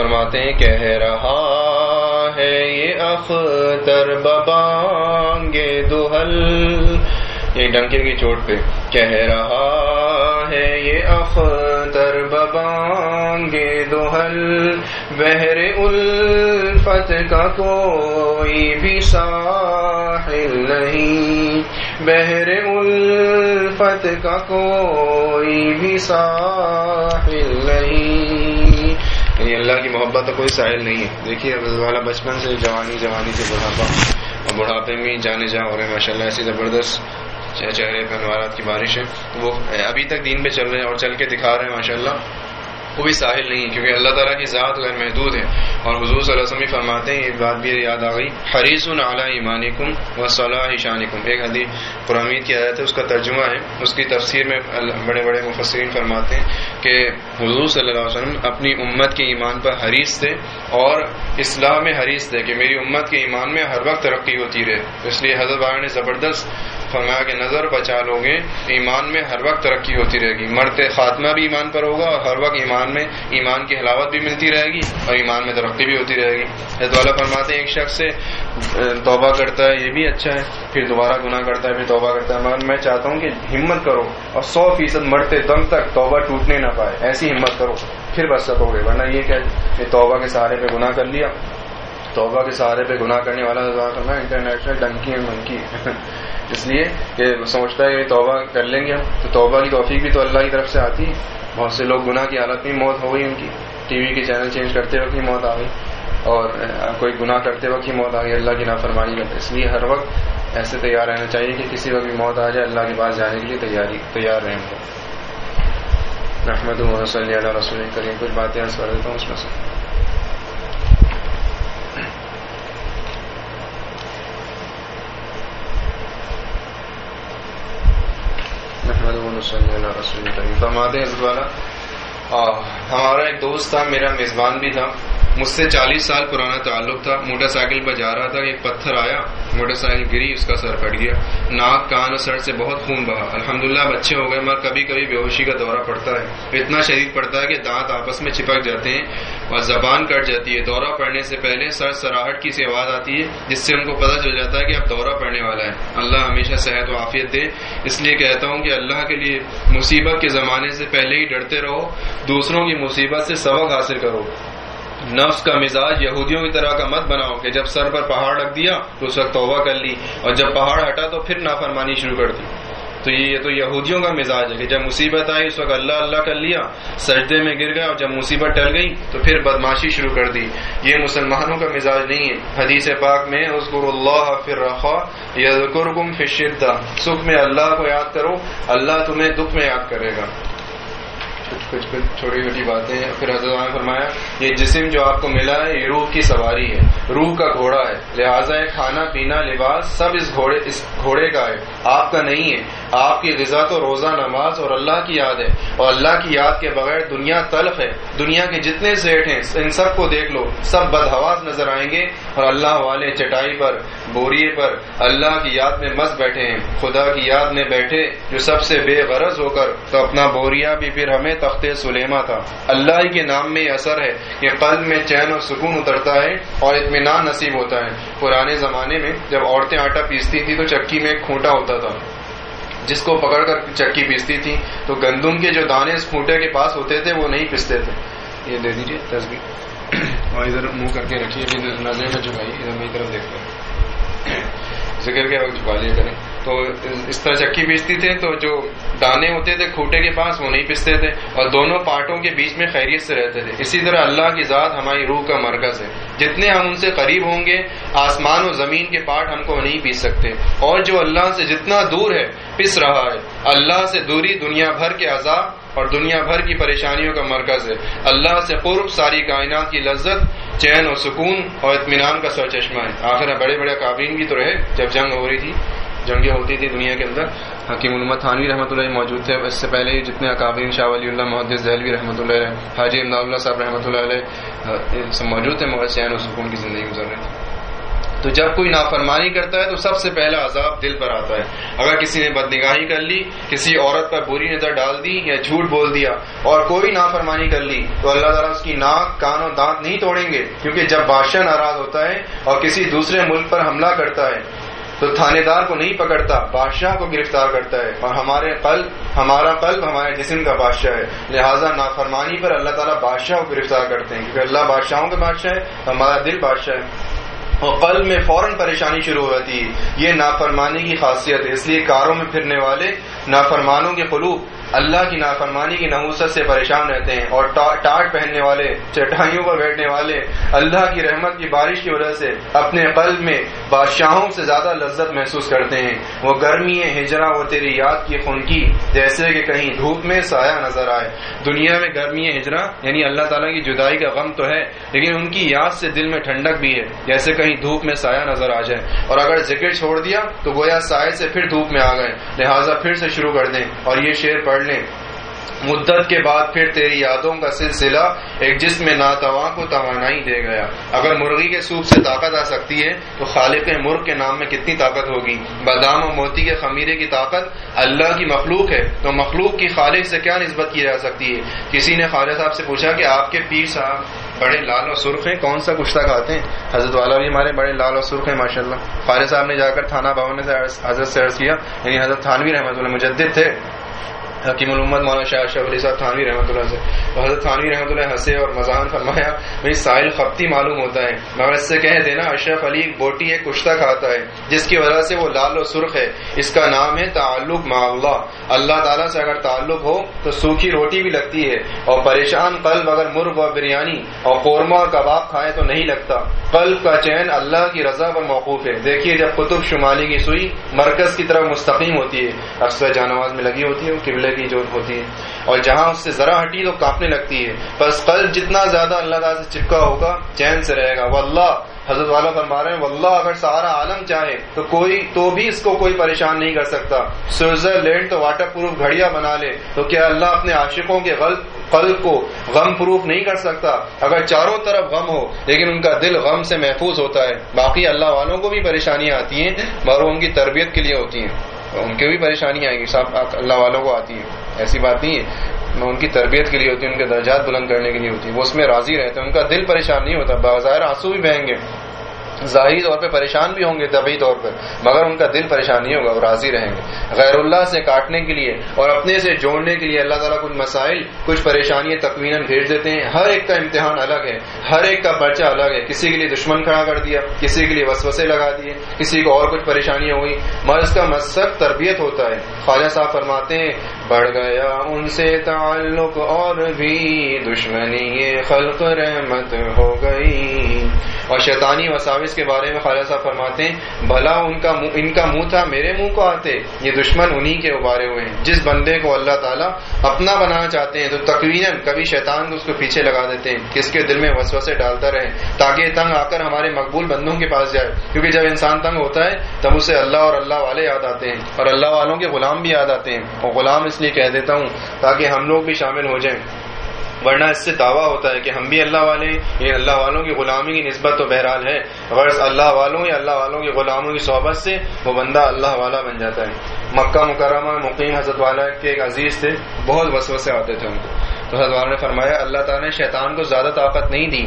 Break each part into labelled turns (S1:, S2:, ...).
S1: فرماتے ہیں، کہہ رہا ہے یہ اختر ببانگے دوہل یہ یعنی ڈنکے کی چوٹ پہ، کہہ رہا ہے یہ اختر ببانگے دوہل بہر الفت کا کوئی بھی ساحل نہیں، بہر الفت کا کوئی بھی ساحل نہیں. یعنی اللہ کی محبت کا کوئی ساحل نہیں ہے۔ دیکھیے والا بچپن سے جوانی جوانی سے بڑھاپا، اور بڑھاپے میں جانے جا ہو رہے ہیں ماشاء اللہ ایسی زبردست چہرے پہ انوارات کی بارش ہے۔ وہ ابھی تک دین پہ چل رہے ہیں اور چل کے دکھا رہے ہیں ماشاء اللہ وہ بھی ساحل نہیں ہے، کیونکہ اللہ تعالیٰ کی ذات غیر محدود ہے۔ اور حضور صلی اللہ علیہ وسلم فرماتے ہیں، یہ بات بھی یاد آ گئی۔ حریص اعلیٰ ایمانکم و صلاح شانکم۔ ایک حدیث قرآمید کی آیت ہے، اس کا ترجمہ ہے۔ اس کی تفسیر میں بڑے بڑے مفسرین فرماتے ہیں کہ حضور صلی اللہ علیہ وسلم اپنی امت کے ایمان پر حریص تھے اور اصلاح میں حریص تھے کہ میری امت کے ایمان میں ہر وقت ترقی ہوتی رہے۔ اس لیے حضرت بار نے زبردست فرمایا کہ نظر بچا لو گے، ایمان میں ہر وقت ترقی ہوتی رہے گی۔ مرتے خاتمہ بھی ایمان پر ہوگا اور ہر وقت ایمان میں ایمان کی حلاوت بھی ملتی رہے گی اور ایمان میں ترقی بھی ہوتی رہے گی۔ والا فرماتے ہیں، ایک شخص سے توبہ کرتا ہے، یہ بھی اچھا ہے۔ پھر دوبارہ گناہ کرتا ہے، پھر توبہ کرتا ہے۔ مگر میں چاہتا ہوں کہ ہمت کرو اور سو فیصد مرتے دم تک توبہ ٹوٹنے نہ پائے، ایسی ہمت کرو۔ پھر بس سکو گے ورنہ یہ کہ توبہ کے سہارے پہ گناہ کر لیا۔ توبہ کے سہارے پہ گناہ کرنے والا انٹرنیشنل ڈنکی ہے منکی اس لیے کہ سوچتا ہے کہ توبہ کر لیں گے ہم۔ تو توبہ کی توفیق بھی تو اللہ کی طرف سے آتی ہے۔ بہت سے لوگ گناہ کی حالت میں موت ہو گئی ان کی۔ ٹی وی کے چینل چینج کرتے وقت ہی موت آ گئی۔ اور کوئی گناہ کرتے وقت ہی موت آ گئی۔ اللہ کی نافرمانی کرتے۔ اس لیے ہر وقت ایسے تیار رہنا چاہیے کہ کسی وقت بھی موت آ جائے، اللہ کے پاس جانے کے لیے تیاری، تیار رہیں۔ گے رحمد صلی اللہ رسول کریم۔ کچھ باتیں عرض کر دیتا ہوں اس میں سے۔ فرماتے ہیں والا ہمارا ایک دوست تھا میرا میزبان بھی تھا۔ مجھ سے چالیس سال پرانا تعلق تھا، موٹر سائیکل پر جا رہا تھا، ایک پتھر آیا، موٹر سائیکل گری، اس کا سر پھٹ گیا۔ ناک، کان اور سر سے بہت خون بہا۔ الحمدللہ بچے ہو گئے، مگر کبھی کبھی بے ہوشی کا دورہ پڑتا ہے۔ اتنا شدید پڑتا ہے کہ دانت آپس میں چپک جاتے ہیں اور زبان کٹ جاتی ہے۔ دورہ پڑنے سے پہلے سر سراہٹ کی سی آواز آتی ہے، جس سے ان کو پتہ چل جاتا ہے کہ اب دورہ پڑنے والا ہے۔ اللہ ہمیشہ صحت و عافیت دے۔ اس لیے کہتا ہوں کہ اللہ کے لیے مصیبت کے زمانے سے پہلے ہی ڈرتے رہو، دوسروں کی مصیبت سے سبق حاصل کرو۔ نفس کا مزاج یہودیوں کی طرح کا مت بناؤ کہ جب سر پر پہاڑ رکھ دیا تو اس وقت توبہ کر لی اور جب پہاڑ ہٹا تو پھر نافرمانی شروع کر دی۔ تو یہ تو یہودیوں کا مزاج ہے کہ جب مصیبت آئی اس وقت اللہ اللہ کر لیا، سجدے میں گر گیا اور جب مصیبت ٹل گئی تو پھر بدماشی شروع کر دی۔ یہ مسلمانوں کا مزاج نہیں ہے۔ حدیث پاک میں اللہ پھر رخا یا سکھ میں اللہ کو یاد کرو، اللہ تمہیں دکھ میں یاد کرے گا۔ کچھ کچھ چھوٹی چھوٹی باتیں ہیں۔ پھر حضرت نے فرمایا، یہ جسم جو آپ کو ملا ہے، یہ روح کی سواری ہے۔ روح کا گھوڑا ہے۔ لہٰذا ہے کھانا، پینا، لباس سب اس گھوڑے اس گھوڑے کا ہے۔ آپ کا نہیں ہے۔ آپ کی غذا تو روزہ، نماز اور اللہ کی یاد ہے۔ اور اللہ کی یاد کے بغیر دنیا تلف ہے۔ دنیا کے جتنے سیٹ ہیں، ان سب کو دیکھ لو۔ سب بدہواس نظر آئیں گے اور اللہ والے چٹائی پر بوریے پر اللہ کی یاد میں مست بیٹھے ہیں۔ خدا کی یاد میں بیٹھے جو سب سے بے غرض ہو کر تو اپنا بوریا بھی پھر ہمیں تخت سلیما تھا۔ اللہ کے نام میں یہ اثر ہے کہ قلب میں چین اور سکون اترتا ہے اور اطمینان نصیب ہوتا ہے۔ پرانے زمانے میں جب عورتیں آٹا پیستی تھی تو چکی میں ایک کھوٹا ہوتا تھا۔ جس کو پکڑ کر چکی پیستی تھی تو گندم کے جو دانے اس کھوٹے کے پاس ہوتے تھے وہ نہیں پیستے تھے۔ یہ دے دیجیے تصویر اور ادھر منہ کر کے رکھیے نظر میں چکائیے ادھر میری طرف دیکھتے ہیں ذکر کے وقت چکا لیا کریں۔ تو اس طرح چکی پیستی تھے تو جو دانے ہوتے تھے کھوٹے کے پاس وہ نہیں پستے تھے اور دونوں پارٹوں کے بیچ میں خیریت سے رہتے تھے۔ اسی طرح اللہ کی ذات ہماری روح کا مرکز ہے۔ جتنے ہم ان سے قریب ہوں گے، آسمان و زمین کے پارٹ ہم کو نہیں پیس سکتے۔ اور جو اللہ سے جتنا دور ہے، پس رہا ہے۔ اللہ سے دوری دنیا بھر کے عذاب اور دنیا بھر کی پریشانیوں کا مرکز ہے۔ اللہ سے قرب ساری کائنات کی لذت، چین و سکون اور اطمینان کا سر چشمہ ہے۔ آخر بڑے بڑے قابلین بھی تو رہے جب جنگ ہو رہی تھی۔ جنگیں ہوتی تھی دنیا کے اندر۔ حکیم علمت تھانوی رحمۃ اللہ موجود تھے۔ اس سے پہلے جتنے اکابرین شاہ ولی اللہ، محدث دہلوی رحمۃ اللہ علیہ، حاجی امداد اللہ صاحب رحمۃ اللہ علیہ سب موجود تھے، مگر چین و سکون کی زندگی گزر رہے تھے۔ تو جب کوئی نافرمانی کرتا ہے، تو سب سے پہلا عذاب دل پر آتا ہے۔ اگر کسی نے بدنگاہی کر لی، کسی عورت پر بری نظر ڈال دی یا جھوٹ بول دیا اور کوئی نافرمانی کر لی، تو اللہ تعالیٰ اس کی ناک، کان اور دانت نہیں توڑیں گے، کیونکہ جب بادشاہ ناراض ہوتا ہے اور کسی دوسرے ملک پر حملہ کرتا ہے تو تھانے دار کو نہیں پکڑتا، بادشاہ کو گرفتار کرتا ہے اور ہمارے قلب، ہمارا قلب ہمارے جسم کا بادشاہ ہے۔ لہٰذا نافرمانی پر اللہ تعالیٰ بادشاہ کو گرفتار کرتے ہیں، کیونکہ اللہ بادشاہوں کا بادشاہ ہے، ہمارا دل بادشاہ ہے۔ اور قلب میں فوراً پریشانی شروع ہو جاتی ہے۔ یہ نافرمانی کی خاصیت ہے، اس لیے کاروں میں پھرنے والے نافرمانوں کے قلوب اللہ کی نافرمانی کی نحوست سے پریشان رہتے ہیں اور ٹاٹ پہننے والے، چٹائیوں پر بیٹھنے والے، اللہ کی رحمت کی بارش کی وجہ سے اپنے قلب میں بادشاہوں سے زیادہ لذت محسوس کرتے ہیں۔ وہ گرمی ہجرا وہ تیری یاد کی خون کی جیسے کہ کہیں دھوپ میں سایہ نظر آئے۔ دنیا میں گرمی ہجرا یعنی اللہ تعالیٰ کی جدائی کا غم تو ہے، لیکن ان کی یاد سے دل میں ٹھنڈک بھی ہے، جیسے کہیں دھوپ میں سایہ نظر آ جائے۔ اور اگر ذکر چھوڑ دیا، تو گویا سائے سے پھر دھوپ میں آ گئے۔ لہٰذا پھر سے شروع کر دیں۔ اور یہ شعر پڑھ لیں مدت کے بعد پھر تیری یادوں کا سلسلہ ایک جسم ناتواں کو توانائی دے گیا۔ اگر مرغی کے سوپ سے طاقت آ سکتی ہے، تو خالق مرغ کے نام میں کتنی طاقت ہوگی؟ بادام اور موتی کے خمیرے کی طاقت اللہ کی مخلوق ہے۔ تو مخلوق کی خالق سے کیا نسبت کی جا سکتی ہے؟ کسی نے خالد صاحب سے پوچھا کہ آپ کے پیر صاحب بڑے لال اور سرخ ہیں، کون سا کشتہ کھاتے ہیں؟ حضرت والا بھی ہمارے بڑے لال اور سرخ ہیں ماشاء اللہ خالد صاحب نے جا کر تھانہ بھون سے حضرت سے عرض کیا یعنی حضرت تھانوی رحمۃ اللہ مجدد تھے۔ حکیم الحمد مولانا شاہ اشرف علی صاحب تھانوی رحمۃ اللہ سے حضرت تھانوی رحمۃ اللہ ہنسے اور مزاحن فرمایا بھائی ساحل خپتی معلوم ہوتا ہے۔ مگر اس سے کہہ دینا، اشرف علی بوٹی ایک کشتہ کھاتا ہے، جس کی وجہ سے وہ لال و سرخ ہے۔ اس کا نام ہے تعلق ما اللہ۔ اللہ تعالیٰ سے اگر تعلق ہو تو سوکھی روٹی بھی لگتی ہے۔ اور پریشان قلب اگر مرغ و بریانی اور قورمہ اور کباب کھائے تو نہیں لگتا۔ قلب کا چین اللہ کی رضا پر موقوف ہے۔ دیکھیے جب قطب شمالی کی سوئی مرکز کی طرف مستقیم ہوتی ہے۔ اکثر جانواز میں لگی ہوتی ہے قبلے کی جو ہوتی ہے اور جہاں اس سے ذرا ہٹی تو کاپنے لگتی ہے۔ بس قلب جتنا زیادہ اللہ تعالیٰ سے چپکا ہوگا، چین سے رہے گا۔ وہ اللہ حضرت والا فرما رہے ہیں، واللہ، اگر سارا عالم چاہے تو کوئی، تو بھی اس کو کوئی پریشان نہیں کر سکتا۔ سوئٹزرلینڈ تو واٹر پروف گھڑیاں بنا لے، تو کیا اللہ اپنے عاشقوں کے قلب کو غم پروف نہیں کر سکتا؟ اگر چاروں طرف غم ہو، لیکن ان کا دل غم سے محفوظ ہوتا ہے۔ باقی اللہ والوں کو بھی پریشانیاں آتی ہیں مگر ان کی تربیت کے لیے ہوتی ہیں۔ ان کے بھی پریشانی آئے گی صاحب اللہ والوں کو آتی ہے ایسی بات نہیں ہے۔ ان کی تربیت کے لیے ہوتی ہے ان کے درجات بلند کرنے کے لیے ہوتی۔ ہے وہ اس میں راضی رہتے ہیں، ان کا دل پریشان نہیں ہوتا۔ بظاہر آنسو بھی بہیں گے۔ ظاہری طور پہ پریشان بھی ہوں گے طبی طور پر، مگر ان کا دل پریشان نہیں ہوگا، وہ راضی رہیں گے۔ غیر اللہ سے کاٹنے کے لیے اور اپنے سے جوڑنے کے لیے اللہ تعالیٰ کچھ مسائل، کچھ پریشانیاں تقوین بھیج دیتے ہیں۔ ہر ایک کا امتحان الگ ہے، ہر ایک کا پرچہ الگ ہے۔ کسی کے لیے دشمن کھڑا کر دیا، کسی کے لیے وسوسے لگا دیے، کسی کو اور کچھ پریشانیاں ہوئی مگر اس کا مذہب تربیت ہوتا ہے۔ خواجہ صاحب فرماتے ہیں، بڑھ گیا ان سے تعلق اور بھی دشمنی، خلق رحمت ہو گئی۔ اور شیطانی وساوس کے بارے میں خالد صاحب فرماتے ہیں، بھلا ان کا ان کا منہ تھا، میرے منہ کو آتے، یہ دشمن انہی کے ابارے ہوئے ہیں۔ جس بندے کو اللہ تعالیٰ اپنا بنانا چاہتے ہیں، تو تقوین کبھی شیطان کو اس کو پیچھے لگا دیتے ہیں کس کے دل میں وسوسے ڈالتا رہے، تاکہ تنگ آ کر ہمارے مقبول بندوں کے پاس جائے۔ کیونکہ جب انسان تنگ ہوتا ہے، تب اسے اللہ اور اللہ والے یاد آتے ہیں، اور اللہ والوں کے غلام بھی یاد آتے ہیں۔ اور غلام اس لیے کہہ دیتا ہوں، تاکہ ہم لوگ بھی شامل ہو جائیں۔ ورنہ اس سے دعویٰ ہوتا ہے کہ ہم بھی اللہ والے یعنی اللہ والوں کی غلامی کی نسبت تو بہرحال ہے۔ غرض اللہ والوں یا اللہ والوں کے غلاموں کی صحبت سے وہ بندہ اللہ والا بن جاتا ہے۔ مکہ مکرمہ مقیم حضرت والا کے ایک عزیز تھے، بہت وسوسے آتے تھے ان کو۔ تو حضرت والا نے فرمایا، اللہ تعالیٰ نے شیطان کو زیادہ طاقت نہیں دی۔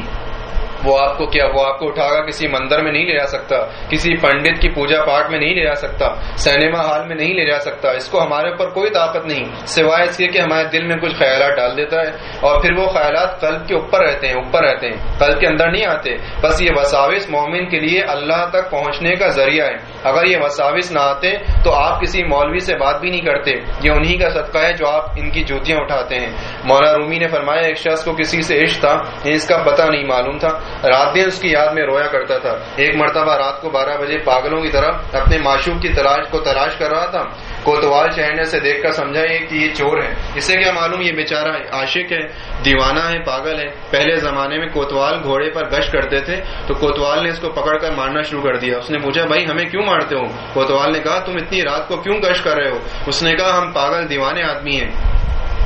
S1: وہ آپ کو کیا وہ آپ کو اٹھا کر کسی مندر میں نہیں لے جا سکتا، کسی پنڈت کی پوجا پاٹ میں نہیں لے جا سکتا، سینما ہال میں نہیں لے جا سکتا۔ اس کو ہمارے اوپر کوئی طاقت نہیں، سوائے اس کے کہ ہمارے دل میں کچھ خیالات ڈال دیتا ہے اور پھر وہ خیالات قلب کے اوپر رہتے ہیں، اوپر رہتے ہیں، قلب کے اندر نہیں آتے۔ بس یہ وساوس مومن کے لیے اللہ تک پہنچنے کا ذریعہ ہے۔ اگر یہ مساوس نہ آتے تو آپ کسی مولوی سے بات بھی نہیں کرتے۔ یہ انہی کا صدقہ ہے جو آپ ان کی جوتیاں اٹھاتے ہیں۔ مولا رومی نے فرمایا، ایک شخص کو کسی سے عشق تھا، اس کا پتہ نہیں معلوم تھا۔ رات دن اس کی یاد میں رویا کرتا تھا۔ ایک مرتبہ رات کو بارہ بجے پاگلوں کی طرح اپنے معشوق کی تلاش کو تلاش کر رہا تھا۔ کوتوال چہرنے سے دیکھ کر سمجھا یہ کہ یہ چور ہے اسے کیا معلوم یہ بیچارہ عاشق ہے دیوانہ ہے پاگل ہے پہلے زمانے میں کوتوال گھوڑے پر گشت کرتے تھے تو کوتوال نے اس کو پکڑ کر مارنا شروع کر دیا۔ اس نے پوچھا، بھائی، ہمیں کیوں مارتے ہو؟ کوتوال نے کہا، تم اتنی رات کو کیوں گشت کر رہے ہو؟ اس نے کہا، ہم پاگل دیوانے آدمی ہیں۔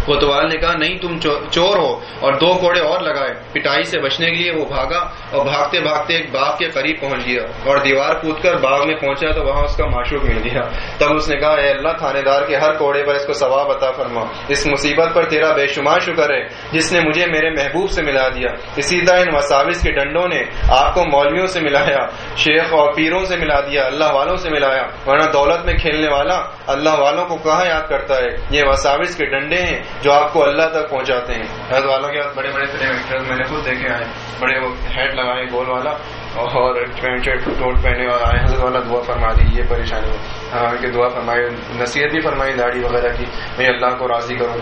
S1: کوتوال نے کہا، نہیں، تم چور ہو اور دو کوڑے اور لگائے. پٹائی سے بچنے کے لیے وہ بھاگا اور بھاگتے بھاگتے ایک باغ کے قریب پہنچ گیا اور دیوار کود کر باغ میں پہنچا تو وہاں اس کا معشوق مل گیا۔ تب اس نے کہا، اے اللہ، تھانے دار کے ہر کوڑے پر اس کو ثواب عطا فرما۔ اس مصیبت پر تیرا بے شمار شکر ہے جس نے مجھے میرے محبوب سے ملا دیا۔ اسی طرح ان مساوس کے ڈنڈوں نے آپ کو مولویوں سے ملایا، شیخ اور پیروں سے ملا دیا، اللہ والوں سے ملایا۔ ورنہ دولت میں کھیلنے والا اللہ والوں کو کہاں یاد کرتا ہے؟ یہ وساوس کے ڈنڈے ہیں جو آپ کو اللہ تک پہنچاتے ہیں۔ حضرت والوں کے بڑے بڑے فلم ایکٹر میں نے خود دیکھے آئے، بڑے وہ ہیڈ لگائے گول والا اور ٹوٹ پہنے اور آئے، حضرت والا دعا فرما دی، یہ پریشانی ہاں کہ دعا فرمائی نصیحت بھی فرمائی داڑھی وغیرہ کی میں اللہ کو راضی کروں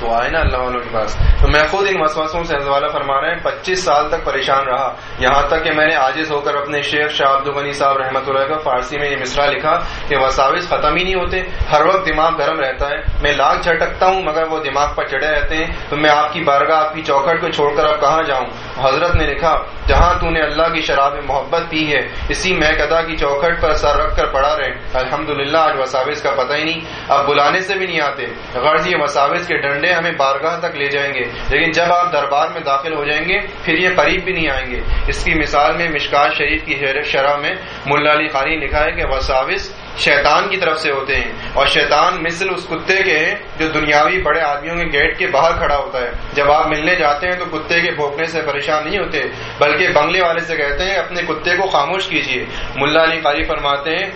S1: تو آئے نا اللہ والوں کے پاس۔ تو میں خود ان وسوسوں سے حضوالا فرما رہے ہیں پچیس سال تک پریشان رہا۔ یہاں تک کہ میں نے عاجز ہو کر اپنے شیخ شاہ عبد الغنی صاحب رحمۃ اللہ کا فارسی میں یہ مصرا لکھا کہ وساوس ختم ہی نہیں ہوتے، ہر وقت دماغ گرم رہتا ہے۔ میں لاکھ جھٹکتا ہوں، مگر وہ دماغ پر چڑھے رہتے ہیں۔ تو میں آپ کی بارگاہ، آپ کی چوکھٹ کو چھوڑ کر اب کہاں جاؤں؟ حضرت نے لکھا جہاں تو نے اللہ کی شراب محبت پی ہے، اسی میں کی چوکھٹ پر سر رکھ کر پڑا رہے۔ الحمد للہ آج وساوس کا پتہ ہی نہیں۔ اب بلانے سے بھی نہیں آتے۔ غرض یہ وساوس کے ڈنڈے ہمیں بارگاہ تک لے جائیں گے۔ لیکن جب آپ دربار میں داخل ہو جائیں گے، پھر یہ قریب بھی نہیں آئیں گے۔ اس کی مثال میں مشکات شریف کی شرح میں ملا علی خانی لکھا ہے کہ وساوس شیطان کی طرف سے ہوتے ہیں۔ اور شیطان مثل اس کتے کے ہیں جو دنیاوی بڑے آدمیوں کے گیٹ کے باہر کھڑا ہوتا ہے۔ جب آپ ملنے جاتے ہیں تو کتے کے بھوکنے سے پریشان نہیں ہوتے، بلکہ بنگلے والے سے کہتے ہیں، اپنے کتے کو خاموش کیجیے ملا علی قاری فرماتے ہیں،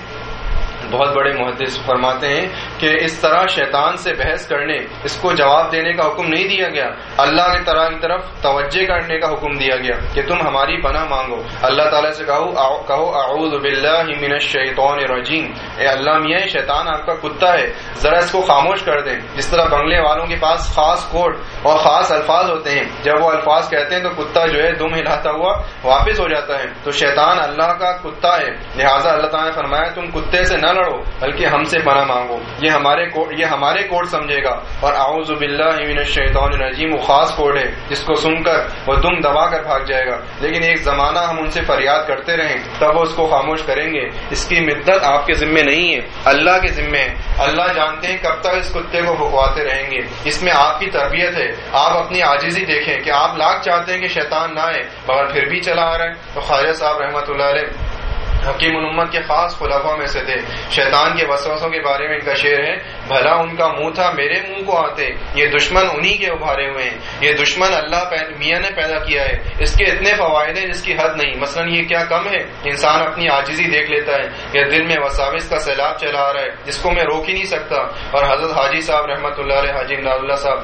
S1: بہت بڑے محدث فرماتے ہیں کہ اس طرح شیطان سے بحث کرنے، اس کو جواب دینے کا حکم نہیں دیا گیا۔ اللہ کی طرح کی طرف توجہ کرنے کا حکم دیا گیا کہ تم ہماری پناہ مانگو۔ اللہ تعالیٰ سے کہو کہو، اعوذ باللہ من الشیطان الرجیم اے اللہ میاں، شیطان آپ کا کتا ہے۔ ذرا اس کو خاموش کر دیں۔ جس طرح بنگلے والوں کے پاس خاص کوڈ اور خاص الفاظ ہوتے ہیں، جب وہ الفاظ کہتے ہیں تو کتا جو ہے دم ہلاتا ہوا واپس ہو جاتا ہے۔ تو شیطان اللہ کا کتا ہے۔ لہٰذا اللہ تعالیٰ نے فرمایا، تم کتے سے نہ لڑو، بلکہ ہم سے پناہ مانگو۔ یہ ہمارے یہ ہمارے کوڈ سمجھے گا۔ اور اعوذ باللہ من الشیطان الرجیم، وہ خاص کوڈ ہے، جس کو سن کر وہ دم دبا کر بھاگ جائے گا۔ لیکن ایک زمانہ ہم ان سے فریاد کرتے رہیں، تب وہ اس کو خاموش کریں گے۔ اس کی مدت آپ کے ذمے نہیں ہے، اللہ کے ذمے ہے۔ اللہ جانتے ہیں کب تک اس کتے کو بھکواتے رہیں گے۔ اس میں آپ کی تربیت ہے۔ آپ اپنی آجزی دیکھیں کہ آپ لاکھ چاہتے ہیں کہ شیطان نہ آئے، مگر پھر بھی چلا آ رہا ہے۔ تو خواجہ صاحب رحمۃ اللہ علیہ حکیم الامت کے خاص خلافہ میں سے تھے۔ شیطان کے وسوسوں کے بارے میں ان کا شعر ہے، بھلا ان کا منہ تھا، میرے منہ کو آتے۔ یہ دشمن انہی کے ابھارے ہوئے ہیں۔ یہ دشمن اللہ میاں نے پیدا کیا ہے۔ اس کے اتنے فوائد ہیں جس کی حد نہیں۔ مثلا یہ کیا کم ہے؟ انسان اپنی آجزی دیکھ لیتا ہے۔ یہ دل میں وساوس کا سیلاب چلا آ رہا ہے، جس کو میں روک ہی نہیں سکتا۔ اور حضرت حاجی صاحب رحمۃ اللہ علیہ، حاجی اللہ صاحب،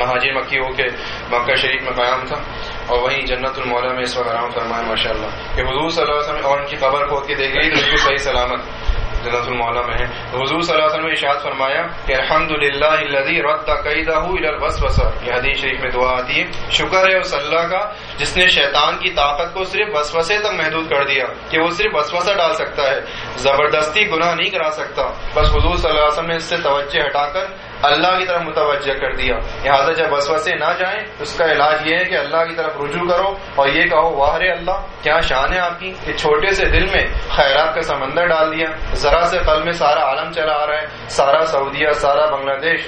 S1: مہاجر مکی ہو کے مکہ شریف میں قیام تھا۔ اور وہیں جنت المولا میں اس وقت آرام فرمائے ماشاء اللہ کہ حضور صلی اللہ علیہ وسلم اور ان کی قبر کھود کے دیکھ گئی بالکل صحیح سلامت جنت المولا میں ہے۔ حضور صلی اللہ علیہ وسلم نے اشاد فرمایا کہ الحمد للہ رد قیدہ یہ حدیث شریف میں دعا آتی ہے۔ شکر ہے اس اللہ کا جس نے شیطان کی طاقت کو صرف وسوسے تک محدود کر دیا کہ وہ صرف وسوسہ ڈال سکتا ہے۔ زبردستی گناہ نہیں کرا سکتا۔ بس حضور صلی اللہ علیہ وسلم نے اس سے توجہ ہٹا کر اللہ کی طرف متوجہ کر دیا۔ لہٰذا جب وسوسے نہ جائیں، اس کا علاج یہ ہے کہ اللہ کی طرف رجوع کرو اور یہ کہو واہر اللہ، کیا شان ہے آپ کی کہ چھوٹے سے دل میں خیرات کا سمندر ڈال دیا۔ ذرا سے قلب میں سارا عالم چلا آ رہا ہے، سارا سعودیہ، سارا بنگلہ دیش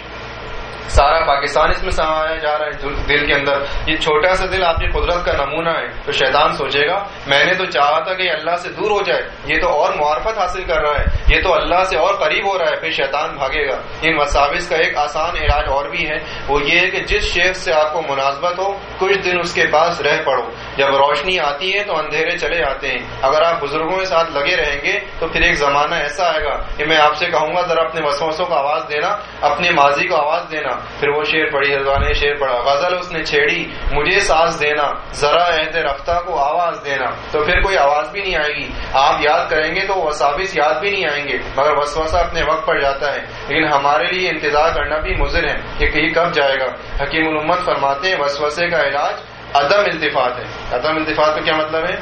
S1: سارا پاکستان اس میں سمایا جا رہا ہے دل کے اندر۔ یہ چھوٹا سا دل آپ کی قدرت کا نمونہ ہے، تو شیطان سوچے گا، میں نے تو چاہا تھا کہ اللہ سے دور ہو جائے، یہ تو اور معرفت حاصل کر رہا ہے، یہ تو اللہ سے اور قریب ہو رہا ہے، پھر شیطان بھاگے گا۔ ان مساوس کا ایک آسان علاج اور بھی ہے، وہ یہ ہے کہ جس شیخ سے آپ کو مناسبت ہو، کچھ دن اس کے پاس رہ پڑو جب روشنی آتی ہے تو اندھیرے چلے جاتے ہیں۔ اگر آپ بزرگوں کے ساتھ لگے رہیں گے، تو پھر ایک زمانہ ایسا آئے گا کہ میں آپ سے کہوں گا، ذرا اپنے وسوسوں کو آواز دینا، اپنے ماضی کو آواز دینا۔ پھر وہ شیر پڑھی، حضوان نے شیر پڑھا۔ غزل اس نے چھیڑی، مجھے سانس دینا۔ ذرا عہد رفتہ کو آواز دینا۔ تو پھر کوئی آواز بھی نہیں آئے گی۔ آپ یاد کریں گے تو وساوس یاد بھی نہیں آئیں گے۔ مگر وسوسہ اپنے وقت پر جاتا ہے۔ لیکن ہمارے لیے انتظار کرنا بھی مضر ہے کہ کہیں کب جائے گا۔ حکیم الامت فرماتے ہیں، وسوسے کا علاج عدم التفاط ہے۔ عدم التفاط کا کیا مطلب ہے؟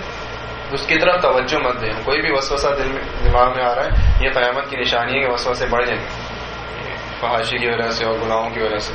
S1: اس کی طرف توجہ مت دیں۔ کوئی بھی وسوسہ دل میں دماغ میں آ رہا ہے، یہ قیامت کی نشانی ہے کہ وسوسے بڑھ جائیں۔ گے فحاشی کی وجہ سے اور گناہوں کی وجہ سے۔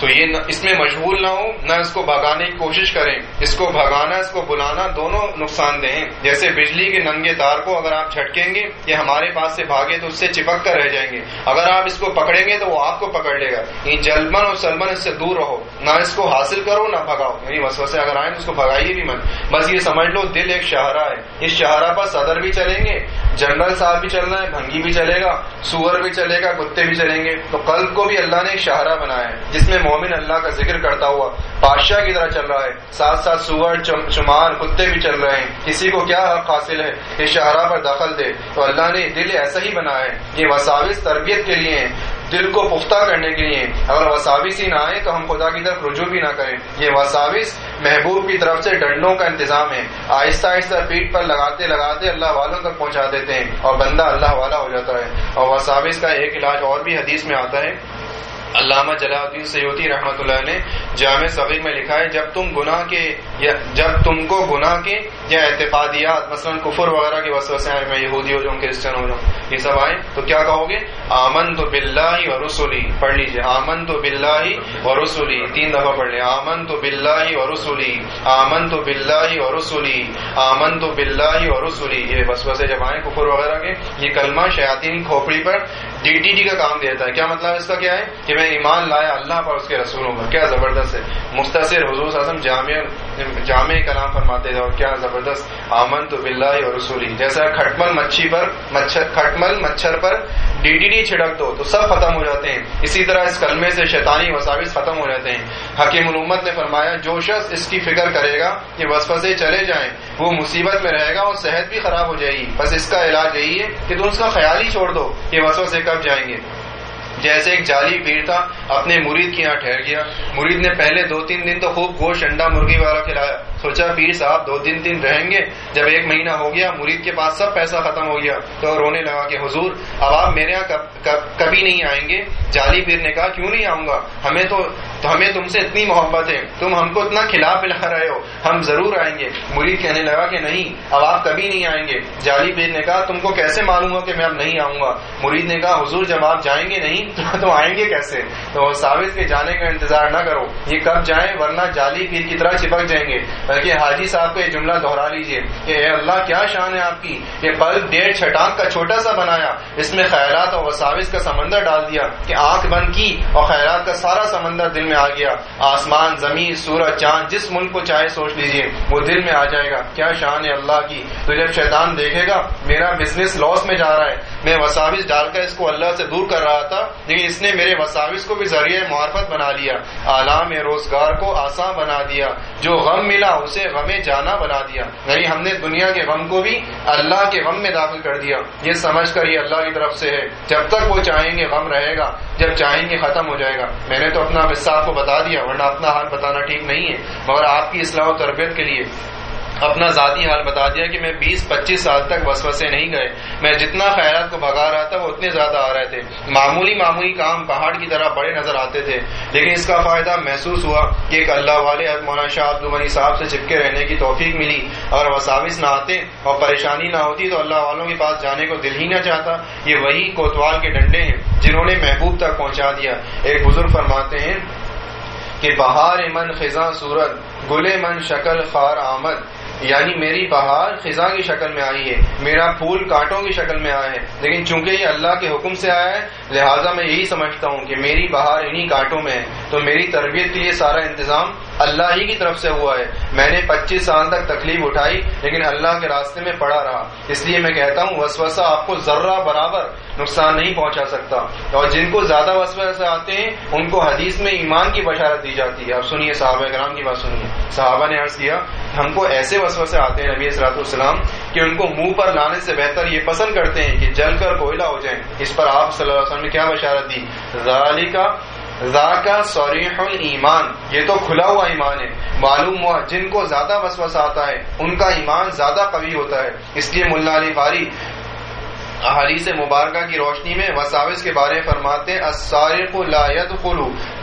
S1: تو یہ اس میں مشغول نہ ہو نہ اس کو بھگانے کی کوشش کریں۔ اس کو بھگانا، اس کو بلانا دونوں نقصان دہ ہیں۔ جیسے بجلی کے ننگے تار کو اگر آپ جھٹکیں گے، یہ ہمارے پاس سے بھاگے تو اس سے چپک کر رہ جائیں گے۔ اگر آپ اس کو پکڑیں گے تو وہ آپ کو پکڑ لے گا۔ یہ جلمن اور سلمن اس سے دور رہو۔ نہ اس کو حاصل کرو، نہ بھگاؤ۔ یعنی وسوسے اگر آئیں تو اس کو بھگائیے بھی من بس یہ سمجھ لو، دل ایک شاہراہ ہے۔ اس شاہراہ پر صدر بھی چلیں گے، جنرل صاحب بھی چلنا ہے، بھنگی بھی چلے گا، سور بھی چلے گا، کتے بھی چلیں گے۔ تو قلب کو بھی اللہ نے ایک شاہراہ بنایا ہے، جس میں مومن اللہ کا ذکر کرتا ہوا بادشاہ کی طرح چل رہا ہے۔ ساتھ ساتھ سور چمار کتے بھی چل رہے ہیں۔ کسی کو کیا حق حاصل ہے؟ یہ شاہراہ پر دخل دے۔ تو اللہ نے دل ایسا ہی بنایا ہے یہ وساوس تربیت کے لیے ہیں دل کو پختہ کرنے کے لیے۔ اگر وساوس ہی نہ آئے تو ہم خدا کی طرف رجوع بھی نہ کریں۔ یہ وساوس محبوب کی طرف سے ڈنڈوں کا انتظام ہے۔ آہستہ آہستہ پیٹ پر لگاتے لگاتے اللہ والوں تک پہنچا دیتے ہیں اور بندہ اللہ والا ہو جاتا ہے۔ اور وساوس کا ایک علاج اور بھی حدیث میں آتا ہے۔ علامہ جلا الدین سیوتی رحمۃ اللہ نے جامع صغیر میں لکھا ہے، جب تم گناہ کے یا جب تم کو گناہ کے یا اعتقادیات، مثلا کفر وغیرہ کی وسو سے میں یہودی ہو جاؤں کرسچن ہو جاؤں یہ سب آئے تو کیا کہو گے؟ آمن تو بلّہ اور رسولی، پڑھ لیجیے آمن تو بلّہ اور رسولی، تین دفعہ پڑھ لیں آمن تو بلّہ اور رسولی آمن تو بلّہ اور رسولی آمن تو بلّہ اور رسولی، یہ وسو سے جب آئے کفر وغیرہ کے، یہ کلمہ شیاطین کھوپڑی پر ڈی ٹی ڈی کا کام دیتا ہے۔ کیا مطلب اس کا کیا ہے؟ کہ میں ایمان لایا اللہ پر اس کے رسولوں پر۔ کیا زبردست ہے۔ مختصر حضور اعظم جامع جامع کلام فرماتے تھے اور کیا زبردست آمن تو بلّہ اور رسولی جیسا کھٹمل مچھی پر مچھر کھٹمل مچھر پر ڈی ڈی ڈی چھڑک دو تو سب ختم ہو جاتے ہیں۔ اسی طرح اس کلمے سے شیطانی وساوس ختم ہو جاتے ہیں۔ حکیم علومت نے فرمایا، جو شخص اس کی فکر کرے گا کہ وسوسے چلے جائیں، وہ مصیبت میں رہے گا اور صحت بھی خراب ہو جائے گی۔ بس اس کا علاج یہی ہے کہ تم اس کا خیال ہی چھوڑ دو کہ وسوسے کب جائیں گے۔ جیسے ایک جالی پیر تھا، اپنے مرید کے یہاں ٹھہر گیا۔ مرید نے پہلے دو تین دن تو خوب گوشت انڈا مرغی والا کھلایا۔ سوچا پیر صاحب دو تین دن رہیں گے، جب ایک مہینہ ہو گیا، مرید کے پاس سب پیسہ ختم ہو گیا، تو رونے لگا کہ حضور، اب آپ میرے یہاں کبھی نہیں آئیں گے؟ جعلی پیر نے کہا، کیوں نہیں آؤں گا؟ ہمیں تو ہمیں تم سے اتنی محبت ہے، تم ہم کو اتنا کھلا پلا رہے ہو، ہم ضرور آئیں گے۔ مرید کہنے لگا کہ نہیں، اب آپ کبھی نہیں آئیں گے۔ جعلی پیر نے کہا، تم کو کیسے معلوم ہو کہ میں اب نہیں آؤں گا؟ مرید نے کہا، حضور، جب آپ جائیں گے نہیں، تو آئیں گے کیسے؟ تو ثابت کے جانے کا انتظار نہ کرو، یہ کب جائیں، ورنہ جعلی پیر کی طرح چپک جائیں گے۔ بلکہ حاجی صاحب کا یہ جملہ دوہرا لیجیے کہ اے اللہ، کیا شان ہے آپ کی؟ یہ پل ڈیڑھ چھٹانک کا چھوٹا سا بنایا، اس میں خیالات اور وساوس کا سمندر ڈال دیا، کہ آنکھ بند کی اور خیرات کا سارا سمندر دل میں آ گیا۔ آسمان، زمین، سورج، چاند، جس ملک کو چاہے سوچ لیجیے، وہ دل میں آ جائے گا۔ کیا شان ہے اللہ کی؟ تو جب شیطان دیکھے گا، میرا بزنس لاس میں جا رہا ہے۔ میں وساوس ڈال کر اس کو اللہ سے دور کر رہا تھا، لیکن اس نے میرے وساوس کو بھی ذریعہ معرفت بنا لیا۔ عالام روزگار کو آسان بنا دیا۔ جو غم ملا اسے غم جانا بنا دیا۔ یعنی ہم نے دنیا کے غم کو بھی اللہ کے غم میں داخل کر دیا۔ یہ سمجھ کر یہ اللہ کی طرف سے ہے۔ جب تک وہ چاہیں گے غم رہے گا، جب چاہیں گے ختم ہو جائے گا۔ میں نے تو اپنا قصہ آپ کو بتا دیا، ورنہ اپنا حال بتانا ٹھیک نہیں ہے۔ مگر آپ کی اصلاح و تربیت کے لیے۔ اپنا ذاتی حال بتا دیا کہ میں بیس پچیس سال تک وسوسے نہیں گئے۔ میں جتنا خیرات کو بھگا رہا تھا وہ اتنے زیادہ آ رہے تھے۔ معمولی معمولی کام پہاڑ کی طرح بڑے نظر آتے تھے۔ لیکن اس کا فائدہ محسوس ہوا کہ ایک اللہ والے مولانا شاہ عبد الغنی صاحب سے چپکے رہنے کی توفیق ملی اگر وساوس نہ آتے اور پریشانی نہ ہوتی تو اللہ والوں کے پاس جانے کو دل ہی نہ چاہتا۔ یہ وہی کوتوال کے ڈنڈے ہیں جنہوں نے محبوب تک پہنچا دیا۔ ایک بزرگ فرماتے ہیں کہ بہار من خزاں صورت، گلے من شکل خار آمد۔ یعنی میری بہار خزاں کی شکل میں آئی ہے، میرا پھول کانٹوں کی شکل میں آیا ہے۔ لیکن چونکہ یہ اللہ کے حکم سے آیا ہے، لہٰذا میں یہی سمجھتا ہوں کہ میری بہار انہی کانٹوں میں ہے۔ تو میری تربیت کے لیے سارا انتظام اللہ ہی کی طرف سے ہوا ہے۔ میں نے پچیس سال تک تکلیف اٹھائی، لیکن اللہ کے راستے میں پڑا رہا۔ اس لیے میں کہتا ہوں، وسوسہ آپ کو ذرہ برابر نقصان نہیں پہنچا سکتا۔ اور جن کو زیادہ وسوسہ آتے ہیں، ان کو حدیث میں ایمان کی بشارت دی جاتی ہے۔ اب سنیے، صحابہ کرام کی بات سنیے۔ صحابہ نے عرض کیا، ہم کو ایسے وسوسے آتے ہیں نبی اصلاۃ السلام کہ ان کو منہ پر لانے سے بہتر یہ پسند کرتے ہیں کہ جل کر کوئلہ ہو جائیں۔ اس پر آپ صلی اللہ علیہ وسلم نے کیا بشارت دی؟ ذالکا کا سوریح ایمان یہ تو کھلا ہوا ایمان ہے۔ معلوم ہوا، جن کو زیادہ وسوسہ آتا ہے، ان کا ایمان زیادہ قوی ہوتا ہے۔ اس لیے ملا علی باری احادیث مبارکہ کی روشنی میں وساوس کے بارے فرماتے لا يدخل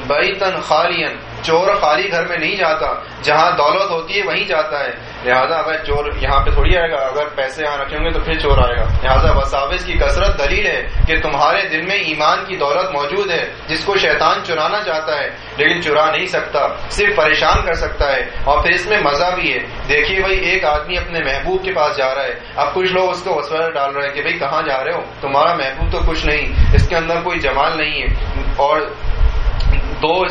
S1: بیتن خالیا، چور خالی گھر میں نہیں جاتا، جہاں دولت ہوتی ہے وہیں جاتا ہے۔ لہٰذا اگر چور یہاں پہ تھوڑی آئے گا، اگر پیسے یہاں رکھیں گے تو پھر چور آئے گا۔ لہٰذا وساوس کی کثرت دلیل ہے کہ تمہارے دل میں ایمان کی دولت موجود ہے، جس کو شیطان چرانا چاہتا ہے، لیکن چرا نہیں سکتا، صرف پریشان کر سکتا ہے۔ اور پھر اس میں مزہ بھی ہے۔ دیکھیے بھائی، ایک آدمی اپنے محبوب کے پاس جا رہا ہے۔ اب کچھ لوگ اس کو وسوسہ ڈال رہے ہیں کہ بھائی، کہاں جا رہے ہو؟ تمہارا محبوب تو کچھ نہیں، اس کے اندر کوئی جمال نہیں ہے۔ اور دو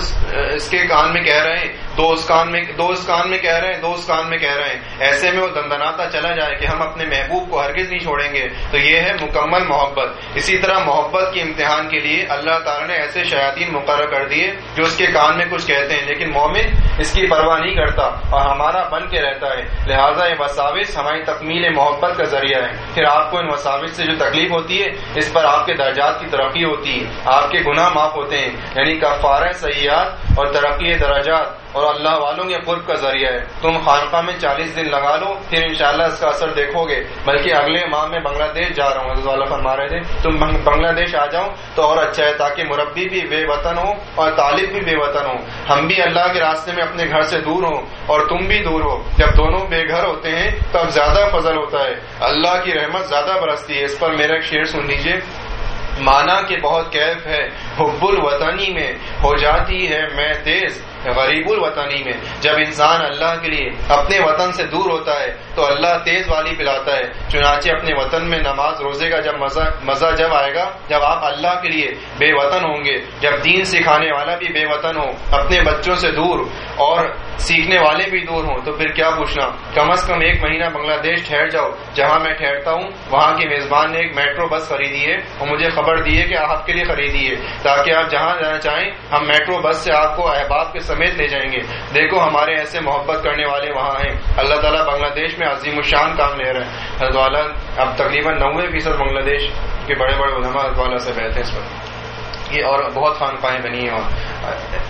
S1: اس کے کان میں کہہ رہے ہیں دو اس کان میں دو اس کان میں کہہ رہے ہیں، دو اس کان میں کہہ رہے ہیں۔ ایسے میں وہ دندناتا چلا جائے کہ ہم اپنے محبوب کو ہرگز نہیں چھوڑیں گے۔ تو یہ ہے مکمل محبت۔ اسی طرح محبت کے امتحان کے لیے اللہ تعالیٰ نے ایسے شیاطین مقرر کر دیے جو اس کے کان میں کچھ کہتے ہیں، لیکن مومن اس کی پرواہ نہیں کرتا اور ہمارا بن کے رہتا ہے۔ لہٰذا یہ وساوس ہماری تکمیل محبت کا ذریعہ ہے۔ پھر آپ کو ان وساوس سے جو تکلیف ہوتی ہے، اس پر آپ کے درجات کی ترقی ہوتی ہے۔ آپ کے گناہ معاف ہوتے ہیں۔ یعنی کفارہ سیاحت اور ترقی درجات۔ اور اللہ والوں کے قرب کا ذریعہ ہے۔ تم خانقاہ میں چالیس دن لگا لو، پھر انشاءاللہ اس کا اثر دیکھو گے۔ بلکہ اگلے ماہ میں بنگلہ دیش جا رہا ہوں۔ والا فرما رہے تھے، تم بنگلہ دیش آ جاؤ تو اور اچھا ہے تاکہ مربی بھی بے وطن ہو اور طالب بھی بے وطن ہو۔ ہم بھی اللہ کے راستے میں اپنے گھر سے دور ہوں اور تم بھی دور ہو۔ جب دونوں بے گھر ہوتے ہیں تب زیادہ فضل ہوتا ہے۔ اللہ کی رحمت زیادہ برستی ہے۔ اس پر میرا ایک شعر سن لیجیے مانا کہ بہت کیف ہے، حب الوطنی میں ہو جاتی ہے میں تیز۔ غریب الوطنی میں۔ جب انسان اللہ کے لیے اپنے وطن سے دور ہوتا ہے، تو اللہ تیز والی پلاتا ہے۔ چنانچہ اپنے وطن میں نماز روزے کا جب مزہ جب آئے گا، جب آپ اللہ کے لیے بے وطن ہوں گے، جب دین سکھانے والا بھی بے وطن ہو، اپنے بچوں سے دور اور سیکھنے والے بھی دور ہوں، تو پھر کیا پوچھنا؟ کم از کم ایک مہینہ بنگلہ دیش ٹھہر جاؤ، جہاں میں ٹھہرتا ہوں، وہاں کے میزبان نے ایک میٹرو بس خریدی ہے اور مجھے خبر دی ہے کہ آپ کے لیے خریدی ہے، تاکہ آپ جہاں جانا چاہیں، ہم میٹرو بس سے آپ کو احباب کے سمیت لے جائیں گے۔ دیکھو، ہمارے ایسے محبت کرنے والے وہاں ہیں۔ اللہ تعالیٰ بنگلہ دیش میں عظیم الشان کام لے رہے ہیں حضرت اب تقریباً نوے فیصد بنگلہ دیش کے بڑے بڑے علماء والا سے بیٹھے اس پر۔ یہ اور بہت خانقاہیں بنی ہیں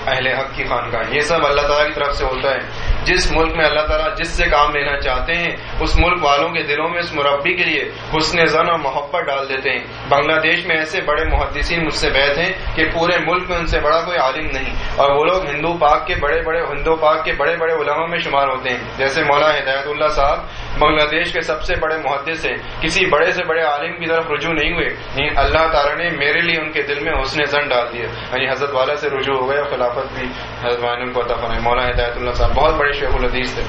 S1: اہل حق کی خانقاہیں۔ یہ سب اللہ تعالیٰ کی طرف سے ہوتا ہے۔ جس ملک میں اللہ تعالیٰ جس سے کام لینا چاہتے ہیں، اس ملک والوں کے دلوں میں اس مربی کے لیے حسن زن اور محبت ڈال دیتے ہیں۔ بنگلہ دیش میں ایسے بڑے محدثین مجھ سے بیٹھ ہیں کہ پورے ملک میں ان سے بڑا کوئی عالم نہیں۔ اور وہ لوگ ہندو پاک کے بڑے بڑے، ہندو پاک کے بڑے بڑے علماء میں شمار ہوتے ہیں۔ جیسے مولا ہدایت اللہ صاحب، بنگلہ دیش کے سب سے بڑے محدث ہیں۔ کسی بڑے سے بڑے عالم کی طرف رجوع نہیں ہوئے۔ یعنی اللہ تعالیٰ نے میرے لیے ان کے دل میں حسن زن ڈال دیا۔ یعنی حضرت والا سے رجوع ہو گئے اور خلافت بھی حضرت کو عطا فرمائے مولانا ہدایت اللہ صاحب، بہت بڑے شیخ الحدیث تھے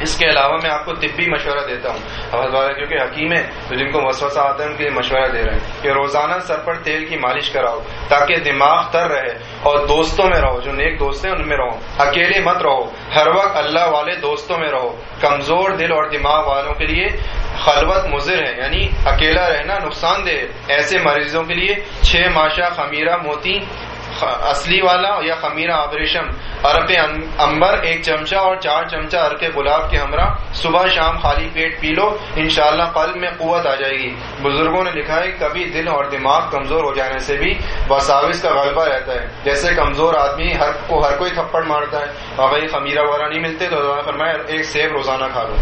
S1: اس کے علاوہ میں آپ کو طبی مشورہ دیتا ہوں۔ حضرت والا کیونکہ حکیم ہے، تو جن کو وسوسہ آتا ہے، ان کے لیے مشورہ دے رہے ہیں کہ روزانہ سر پر تیل کی مالش کراؤ، تاکہ دماغ تر رہے اور دوستوں میں رہو، جو نیک دوست ہیں، ان میں رہو۔ اکیلے مت رہو، ہر وقت اللہ والے دوستوں میں رہو۔ کمزور دل اور دماغ والوں کے لیے خلوت مضر ہے یعنی اکیلا رہنا نقصان دہ ایسے مریضوں کے لیے چھ ماشا خمیرہ موتی اصلی والا یا خمیرہ آبریشم ارک امبر ایک چمچہ اور چار چمچہ ارک گلاب کے ہمراہ، صبح شام خالی پیٹ پی لو، انشاءاللہ قلب میں قوت آ جائے گی۔ بزرگوں نے لکھا ہے، کبھی دل اور دماغ کمزور ہو جانے سے بھی وساوس کا غلبہ رہتا ہے۔ جیسے کمزور آدمی ہر کو ہر کوئی تھپڑ مارتا ہے۔ اور بھائی خمیرہ وغیرہ نہیں ملتے تو فرمایا، ایک سیب روزانہ کھا لو۔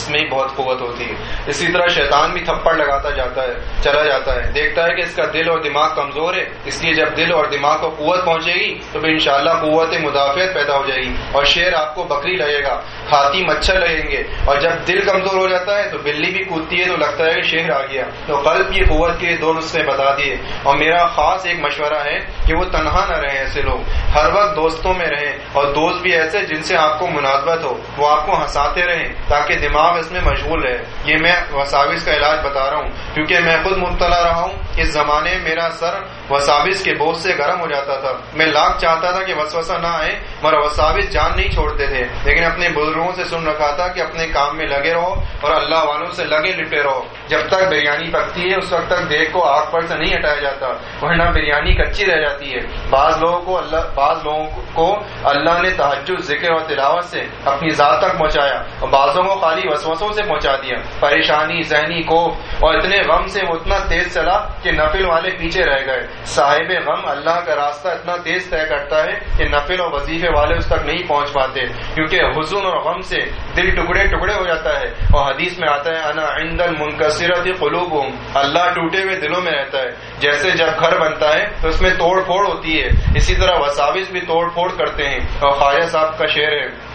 S1: اس میں بہت قوت ہوتی ہے۔ اسی طرح شیطان بھی تھپڑ لگاتا جاتا ہے، چلا جاتا ہے۔ دیکھتا ہے کہ اس کا دل اور دماغ کمزور ہے، اس لیے جب دل اور دماغ کو قوت پہنچے گی، تو پھر انشاءاللہ قوت مدافعت پیدا ہو جائے گی اور شیر آپ کو بکری لگے گا۔ ہاتھی مچھر لگیں گے اور جب دل کمزور ہو جاتا ہے تو بلی بھی کودتی ہے تو لگتا ہے کہ شہر آ گیا تو قلب کی قوت کے دو نسخے بتا دیے اور میرا خاص ایک مشورہ ہے کہ وہ تنہا نہ رہے ایسے لوگ۔ ہر وقت دوستوں میں رہیں اور دوست بھی ایسے جن سے آپ کو مناسبت ہو۔ وہ آپ کو ہنساتے رہیں تاکہ دماغ اس میں مشغول ہے یہ میں وساوس کا علاج بتا رہا ہوں کیونکہ میں خود مبتلا رہا ہوں۔ اس زمانے میرا سر وساوس کے بوجھ سے گرم ہو جاتا تھا۔ میں لاکھ چاہتا تھا کہ وسوسہ نہ آئے، مگر وساوس جان نہیں چھوڑتے تھے۔ لیکن اپنے بزرگوں سے سن رکھا تھا کہ اپنے کام میں لگے رہو اور اللہ والوں سے لگے لپے رہو۔ جب تک بریانی پکتی ہے، اس وقت تک دیکھ کو آگ پر سے نہیں ہٹایا جاتا، ورنہ بریانی کچی رہ جاتی ہے۔ بعض لوگوں کو اللہ، بعض لوگوں کو اللہ نے تحجد ذکر اور تلاوت سے اپنی ذات تک پہنچایا اور بعضوں کو خالی وسوسوں سے پہنچا دیا۔ پریشانی، ذہنی کو اور اتنے غم سے وہ اتنا تیز چلا کہ نفل والے پیچھے رہ گئے۔ صاحب غم اللہ کا راستہ اتنا تیز طے کرتا ہے کہ نفل اور وظیفے والے اس تک نہیں پہنچ پاتے، کیونکہ حزن اور غم سے دل ٹکڑے ٹکڑے ہو جاتا ہے۔ اور حدیث میں آتا ہے، انا عند المنکسرت قلوبهم اللہ ٹوٹے ہوئے دلوں میں رہتا ہے۔ جیسے جب گھر بنتا ہے، تو اس میں توڑ پھوڑ ہوتی ہے۔ اسی طرح وساوس بھی توڑ پھوڑ کرتے ہیں۔ اور خواجہ صاحب کا شعر ہے،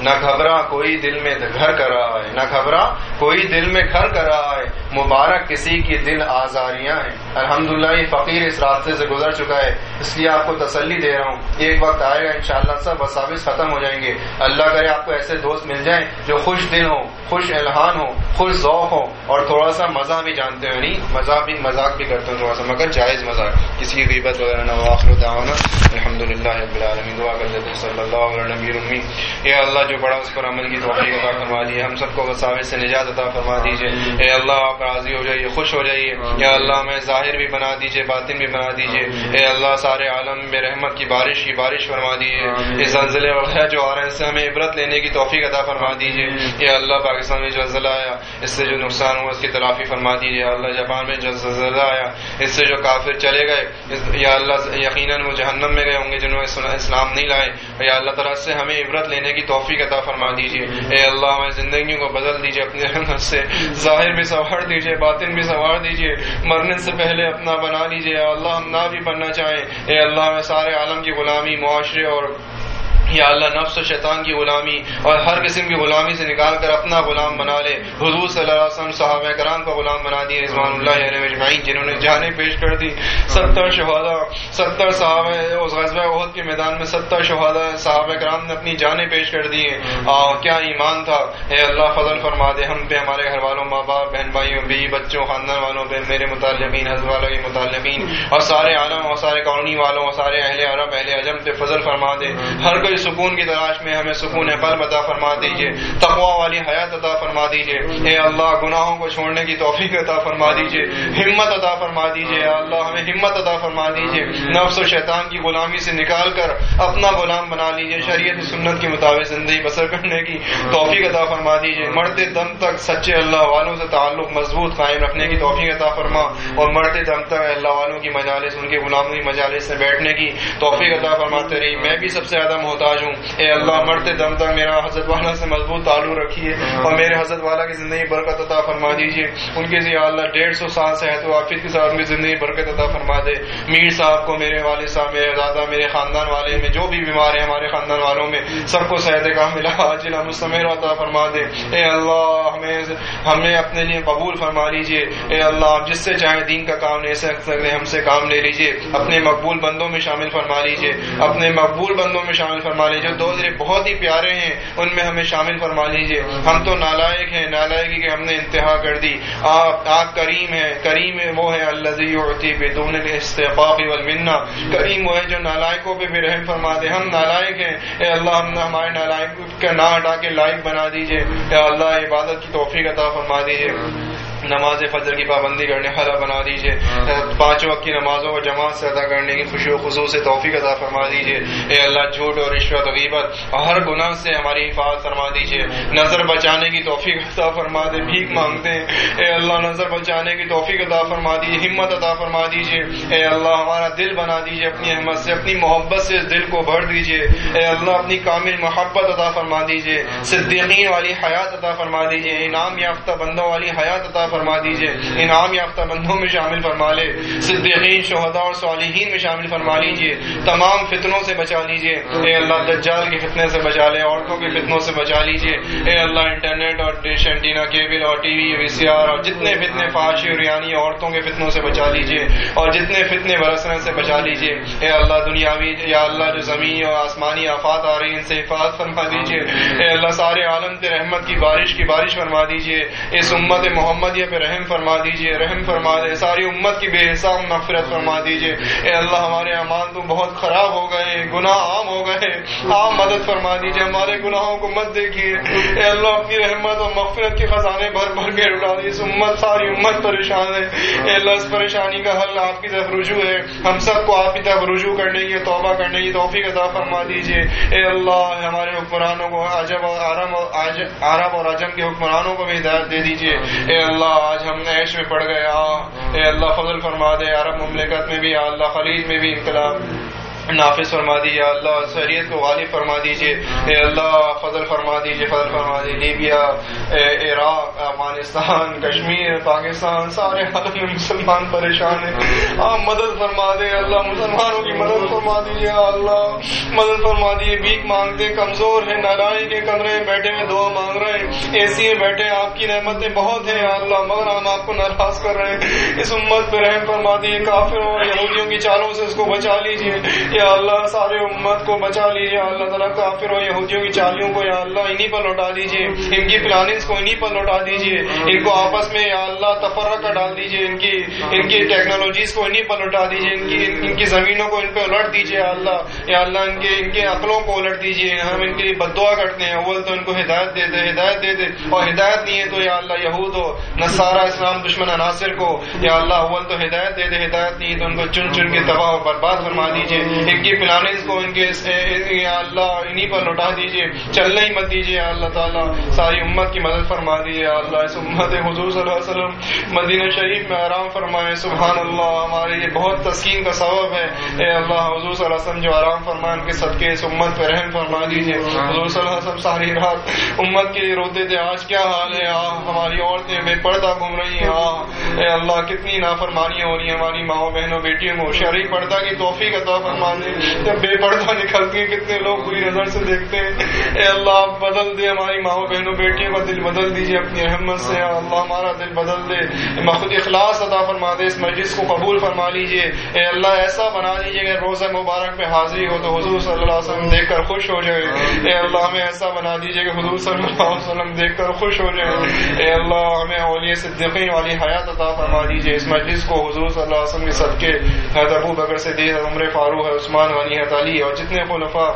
S1: نہ گھبرا کوئی دل میں گھر کر رہا ہے، نہ گھبرا کوئی دل میں گھر کر رہا ہے۔ مبارک کسی کی دل آزاریاں ہیں۔ الحمدللہ، یہ فقیر اس راستے سے گزر چکا ہے، اس لیے آپ کو تسلی دے رہا ہوں۔ ایک وقت آئے گا، انشاءاللہ سب وساوس ختم ہو جائیں گے۔ اللہ کرے آپ کو ایسے دوست مل جائیں جو خوش دل ہوں، خوش الحان ہو خوش ذوق ہو اور تھوڑا سا مزہ بھی جانتے ہو نہیں، مزہ بھی مذاق بھی کرتے ہوں تھوڑا سا، مگر جائز مزاق کسی کی غیبت وغیرہ نہ واخر دعوانا۔ الحمد للہ رب العالمین، دعا کر دیتے صلی اللہ علیہ نبی امی۔ اے اللہ، جو بڑا اس پر عمل کی توفیق عطا فرما دیے ہم سب کو وساوس سے نجات عطا فرما دیجیے۔ اے اللہ، آپ راضی ہو جائیے خوش ہو جائیے۔ یا اللہ ہمیں ظاہر بھی بنا دیجیے باطن بھی بنا دیجیے۔ اے اللہ سارے عالم میں رحمت کی بارش کی بارش فرما دیجیے۔ اس زلزلے وغیرہ جو آ رہے ہیں اس سے ہمیں عبرت لینے کی توفیق عطا فرما دیجیے۔ اے اللہ پاکستان میں جو زلزلہ آیا اس سے جو نقصان ہوا اس کی تلافی فرما دیجیے اللہ جاپان میں جو زلزلہ آیا اس سے جو کافر چلے گئے یا اللہ یقیناً وہ جہنم میں گئے ہوں گے جنہوں نے اسلام نہیں لائے۔ یا اللہ تعالیٰ سے ہمیں عبرت لینے کی توفیق عطا فرما دیجیے اے اللہ ہمیں زندگیوں کو بدل دیجیے اپنی رحمت سے ظاہر بھی سنوار دیجیے باطن بھی سنوار دیجیے مرنے سے پہلے اپنا بنا لیجیے اللہ، ہم نہ بھی بننا چاہیں۔ اے اللہ، میں سارے عالم کی غلامی، معاشرے اور یا اللہ نفس و شیطان کی غلامی اور ہر قسم کی غلامی سے نکال کر اپنا غلام بنا لے۔ حضور صلی اللہ علیہ وسلم صحابہ کرام کا غلام بنا دیے رضوان اللہ علیہ جنہوں نے جانے پیش کر دی۔ ستر شہادا ستر صحابہ اس غزوہ عہد کے میدان میں ستر شہادا صحابہ کرام نے اپنی جانیں پیش کر دی کیا ایمان تھا۔ اے اللہ فضل فرما دے ہم پہ ہمارے گھر والوں ماں باپ بہن بھائیوں بیوی بچوں خاندان والوں پہ میرے متعلقین حضرت والوں کے متعلقین اور سارے عالم اور سارے کالونی والوں اور سارے اہل عرب اہل اجم پہ فضل فرما دے۔ ہر کوئی سکون کی تلاش میں ہمیں سکون قلب عطا فرما دیجیے تقوا والی حیات عطا فرما دیجیے اے اللہ، گناہوں کو چھوڑنے کی توفیق عطا فرما دیجیے ہمت عطا فرما دیجیے اللہ، ہمیں ہمت عطا فرما دیجیے نفس و شیطان کی غلامی سے نکال کر اپنا غلام بنا لیجیے شریعت سنت کے مطابق زندگی بسر کرنے کی توفیق عطا فرما دیجیے مرتے دم تک سچے اللہ والوں سے تعلق مضبوط قائم رکھنے کی توفیق عطا فرما۔ اور مرتے دم تک اللہ والوں کی مجالس، ان کے غلاموں کی مجالس سے بیٹھنے کی توفیق عطا فرماتے رہی میں بھی سب سے زیادہ محتاج ہوں اے اللہ مرتے دم تک میرا حضرت والا سے مضبوط تعلق رکھیے اور میرے حضرت والا کی زندگی برکت عطا فرما دیجیے۔ ان کے ذریعے اللہ ڈیڑھ سو سال صحت و عافیت کے ساتھ زندگی برکت عطا فرما دے۔ میر صاحب کو میرے والد صاحب میرے دادا میرے خاندان والے میں جو بھی بیمار ہیں ہمارے خاندان والوں میں سب کو صحت کا ملا جلا مستمر عطا فرما دے۔ اے اللہ ہمیں ہمیں اپنے لیے قبول فرما لیجیے۔ اے اللہ آپ جس سے چاہے دین کا کام لے سکتے ہم سے کام لے لیجیے۔ اپنے مقبول بندوں میں شامل فرما لیجیے۔ اپنے مقبول بندوں میں شامل فرما لیجیے دو بہت ہی پیارے ہیں، ان میں ہمیں شامل فرما لیجیے ہم تو نالائق ہیں، نالائقی کہ ہم نے انتہا کر دی۔ آپ آپ کریم ہے کریم وہ ہے اللہ بدون استفاق والمنہ۔ کریم وہ ہے جو نالائقوں پہ بھی رحم فرما دے۔ ہم نالائق ہیں۔ اے اللہ، ہم ہمارے نالائق کا نہ ہٹا کے لائق بنا دیجیے اے اللہ، عبادت کی توفیق عطا فرما دیجیے نماز فجر کی پابندی کرنے حرا بنا دیجیے پانچ وقت کی نمازوں کو جماعت سے ادا کرنے کی خوشی و خصوص سے توفیق ادا فرما دیجیے اے اللہ جھوٹ اور رشوت غیبت اور ہر گناہ سے ہماری حفاظت فرما دیجیے نظر بچانے کی توفیق عطا فرما دے بھیک مانگتے ہیں۔ اے اللہ نظر بچانے کی توفیق عطا فرما دیجیے ہمت عطا فرما دیجیے اے اللہ ہمارا دل بنا دیجیے اپنی احمد سے اپنی محبت سے دل کو بھر دیجیے اے اللہ اپنی کامل محبت عطا فرما دیجیے صدیقین والی حیات عطا فرما دیجیے انعام یافتہ بندوں والی حیات عطا فرما فرما دیجیے انعام یافتہ بندوں میں شامل فرما لے۔ صدیقین، شہداء اور صالحین میں شامل فرما لیجیے تمام فتنوں سے بچا لیجیے اے اللہ، دجال کے فتنے سے بچا لے، عورتوں کے فتنوں سے بچا لیجیے اے اللہ، انٹرنیٹ اور ڈش اینٹینا کیبل اور T V V C R اور جتنے فتنے فاشی اور یعنی عورتوں کے فتنوں سے بچا لیجیے اور جتنے فتنے برسنے سے بچا لیجیے اے اللہ، دنیاوی، یا اللہ، جو زمین اور آسمانی آفات آ رہی ان سے حفاظت فرما دیجیے اے اللہ، سارے عالم کے رحمت کی بارش کی بارش فرما دیجیے اس امت محمد پہ رحم فرما دیجیے رحم فرما دے، ساری امت کی بے حساب نفرت فرما دیجیے اے اللہ، ہمارے امان تو بہت خراب ہو گئے، گناہ عام ہو گئے۔ آپ مدد فرما دیجیے ہمارے گناہوں کو مت دیکھیے۔ اے اللہ، اپنی رحمت اور مغفرت کے خزانے بھر بھر کے اٹھا دیجیے اس امت، ساری امت پریشان ہے۔ اے اللہ، اس پریشانی کا حل آپ کی طرف رجوع ہے۔ ہم سب کو آپ کی طرف رجوع کرنے کی توبہ کرنے کی توفیق عطا فرما دیجیے اے اللہ، ہمارے حکمرانوں کو عجب اور عرب اور عرب اور عجم کے حکمرانوں کو بھی ہدایت دے دیجیے اے اللہ آج ہم عیش میں پڑ گئے اے اللہ، فضل فرما دے۔ عرب مملکت میں بھی اللہ، خلیج میں بھی انقلاب۔ نافذ فرما دیجیے اللہ شریعت کو غالب فرما دیجیے اے اللہ فضل فرما دیجیے فضل فرما دیجیے لیبیا عراق، افغانستان، کشمیر، پاکستان، سارے حالت میں مسلمان پریشان ہیں۔ آپ مدد فرما دیں، اللہ مسلمانوں کی مدد فرما دیجیے اللہ مدد فرما دیجیے بھیک مانگتے کمزور ہیں نارائی کے کمرے میں بیٹھے ہوئے دعا مانگ رہے ہیں۔ اے سی بیٹھے آپ کی رحمتیں بہت ہیں اللہ مگر ہم آپ کو ناراض کر رہے ہیں۔ اس امت پہ رحم فرما دیجیے کافروں اور یہودیوں کی چالوں سے اس کو بچا لیجیے یا اللہ سارے امت کو بچا لیجیے اللہ تعالیٰ کافر و یہودیوں کی چالیوں کو یا اللہ انہی پر لوٹا دیجیے ان کی پلاننگس کو انہی پر لوٹا دیجیے ان کو آپس میں یا اللہ تفرق کا ڈال دیجیے ان کی ان کی ٹیکنالوجیز کو انہی پر لوٹا دیجیے ان کی ان کی زمینوں کو ان پہ الٹ دیجیے اللہ، یا اللہ ان کے ان کے عقلوں کو الٹ دیجیے ہم ان کے لیے بد دعا کرتے ہیں، اول تو ان کو ہدایت دے دے، ہدایت دے دے، اور ہدایت نہیں ہے تو یا اللہ یہود ہو، نصارہ، اسلام دشمن، عناصر کو، یا اللہ اول تو ہدایت دے دے، ہدایت نہیں تو ان کو چن چن کے تباہ و برباد فرما دیجیے ان کی پلاننگ کو ان کے اللہ، انہی پر لوٹا دیجیے چلنے ہی مت دیجیے اللہ تعالیٰ۔ ساری امت کی مدد فرما دیجیے اللہ۔ اس امت حضور صلی اللہ علیہ وسلم، مدینہ شریف میں آرام فرمائے۔ سبحان اللہ، ہمارے یہ بہت تسکین کا سبب ہے۔ اے اللہ، حضور صلی اللہ علیہ وسلم جو آرام فرمائے، ان کے صدقے اس امت پہ رحم فرما دیجیے حضور صلی اللہ علیہ وسلم، ساری رات امت کے لیے روتے تھے۔ آج کیا حال ہے؟ آ ہماری عورتیں بے پردہ گھوم رہی ہیں۔ آ اے اللہ، کتنی نافرمانیاں ہو رہی ہیں۔ ہماری ماؤں، بہنوں، بیٹیوں کو شرعی پردہ کی توفیق عطا فرما دے جب بے پردہ نکلتی ہیں، کتنے لوگ بری نظر سے دیکھتے ہیں۔ اے اللہ آپ بدل دے ہماری ماؤں بہنوں بیٹیوں کا دل، بدل دیجیے اپنی رحمت سے۔ اللہ، ہمارا دل بدل دے۔ خود اخلاص عطا فرما دے، اس مجلس کو قبول فرما لیجیے اے اللہ، ایسا بنا دیجیے کہ روزہ مبارک پہ حاضری ہو تو حضور صلی اللہ علیہ وسلم دیکھ کر خوش ہو جائے۔ اے اللہ، ہمیں ایسا بنا دیجیے کہ حضور صلی اللہ علیہ وسلم دیکھ کر خوش ہو جائے۔ اے اللہ، ہمیں اولیاء صدیقین والی حیات عطا فرما دیجیے اس مجلس کو حضور صلی اللہ علیہ وسلم کے صدقے، حضرت ابو بکر سے دے عمر فاروق ہے عثمان غنی ہے علی اور جتنے خلفاء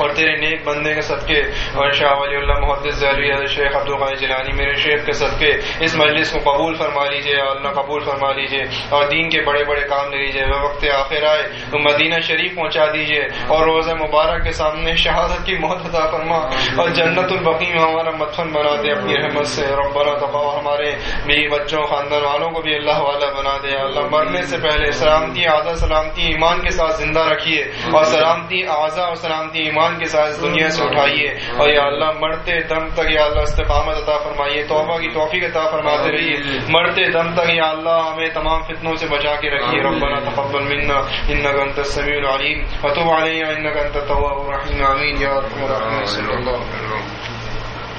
S1: اور تیرے نیک بندے کے صدقے۔ اور شاہ ولی اللہ محدث شیخ عبد القای جلانی میرے شیخ کے صدقے۔ اس مجلس کو قبول فرما لیجیے اللہ قبول فرما لیجیے اور دین کے بڑے بڑے کام لے لیجیے وہ وقت آخر آئے، تو مدینہ شریف پہنچا دیجیے اور روزہ مبارک کے سامنے شہادت کی موت عطا فرما۔ اور جنت البقی میں ہمارا متفن بنا دے اپنی رحمت سے۔ ربنا تقوا ہمارے میری بچوں، خاندان والوں کو بھی اللہ والا بنا دے۔ اللہ، مرنے سے پہلے سلامتی اعضا سلامتی، ایمان کے ساتھ زندہ رکھیے۔ اور سلامتی اعضا اور سلامتی، ایمان کے ساتھ دنیا سے اٹھائیے اور یا اللہ مرتے دم تک یا اللہ استقامت عطا فرمائیے توبہ کی توفیق عطا فرماتے رہیے۔ مرتے دم تک یا اللہ ہمیں تمام فتنوں سے بچا کے رکھیے۔ ربنا تقبل منا انك انت السميع العليم وتب علينا انك انت التواب الرحيم امين يا رب العالمين صلى الله عليه وسلم۔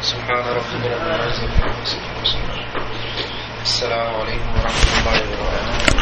S1: سبحان ربك رب العزه السلام عليكم ورحمه الله وبركاته